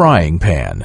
frying pan.